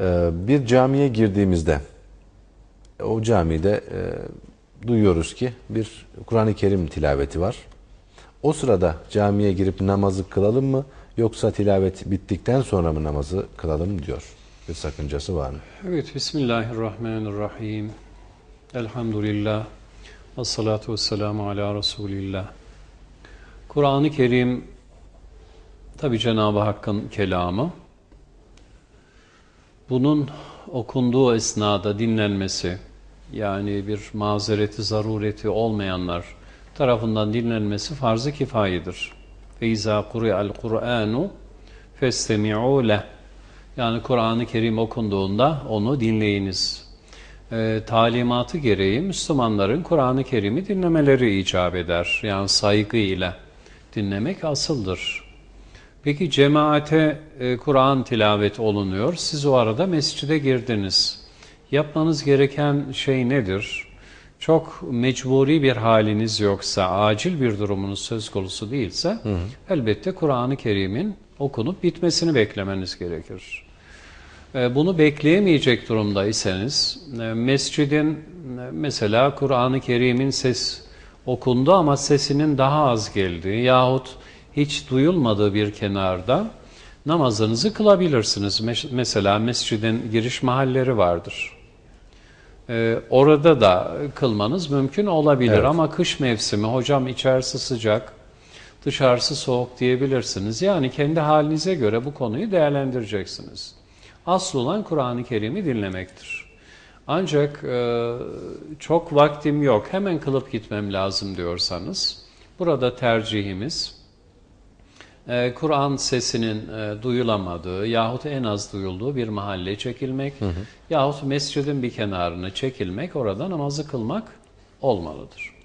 Ee, bir camiye girdiğimizde o camide e, duyuyoruz ki bir Kur'an-ı Kerim tilaveti var. O sırada camiye girip namazı kılalım mı yoksa tilavet bittikten sonra mı namazı kılalım diyor. Bir sakıncası var mı? Evet, Bismillahirrahmanirrahim. Elhamdülillah. Ve salatu ve ala Resulillah. Kur'an-ı Kerim, tabi Cenab-ı Hakk'ın kelamı. Bunun okunduğu esnada dinlenmesi, yani bir mazereti, zarureti olmayanlar tarafından dinlenmesi farz-ı kifayedir. فَاِذَا قُرِعَ الْقُرْآنُ فَاسْتَمِعُوا لَهُ Yani Kur'an-ı Kerim okunduğunda onu dinleyiniz. E, talimatı gereği Müslümanların Kur'an-ı Kerim'i dinlemeleri icap eder. Yani saygıyla dinlemek asıldır. Peki cemaate e, Kur'an tilavet olunuyor. Siz o arada mescide girdiniz. Yapmanız gereken şey nedir? Çok mecburi bir haliniz yoksa, acil bir durumunuz söz konusu değilse, hı hı. elbette Kur'an-ı Kerim'in okunup bitmesini beklemeniz gerekir. E, bunu bekleyemeyecek durumdaysanız, e, mescidin e, mesela Kur'an-ı Kerim'in ses okundu ama sesinin daha az geldiği yahut hiç duyulmadığı bir kenarda namazınızı kılabilirsiniz. Mesela mescidin giriş mahalleri vardır. Ee, orada da kılmanız mümkün olabilir evet. ama kış mevsimi hocam içerisi sıcak, dışarısı soğuk diyebilirsiniz. Yani kendi halinize göre bu konuyu değerlendireceksiniz. Asıl olan Kur'an-ı Kerim'i dinlemektir. Ancak e, çok vaktim yok, hemen kılıp gitmem lazım diyorsanız, burada tercihimiz e, Kur'an sesinin e, duyulamadığı yahut en az duyulduğu bir mahalle çekilmek hı hı. yahut mescidin bir kenarına çekilmek, orada namazı kılmak olmalıdır.